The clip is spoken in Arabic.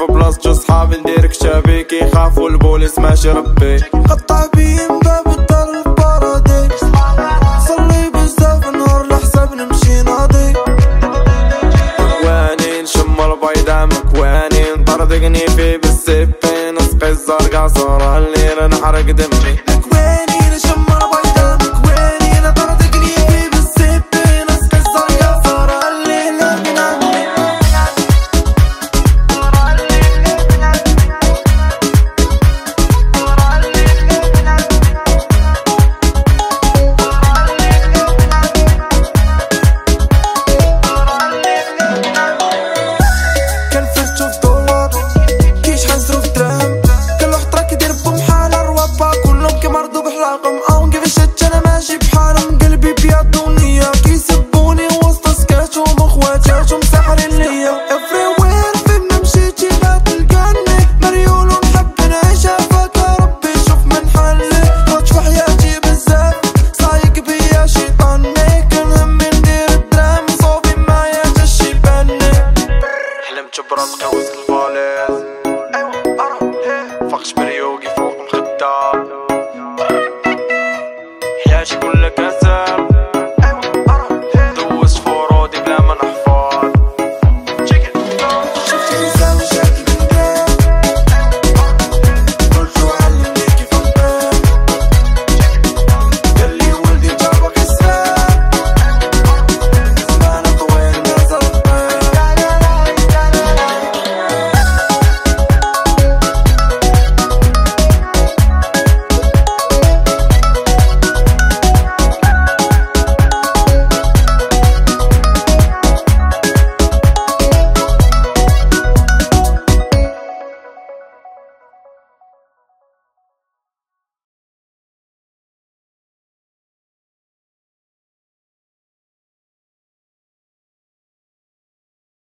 في بلاصتو صحابي ندير كتابي كيخافو البوليس ماشي ربي. قطع بيهم باب الدار الباراديس صلي بزاف نهار لحساب نمشي ناضي. مكواني نشم البيضة مكواني نطردقني في بالسبين نسقي الزرقا صورة الليل نحرق دمي. on toes.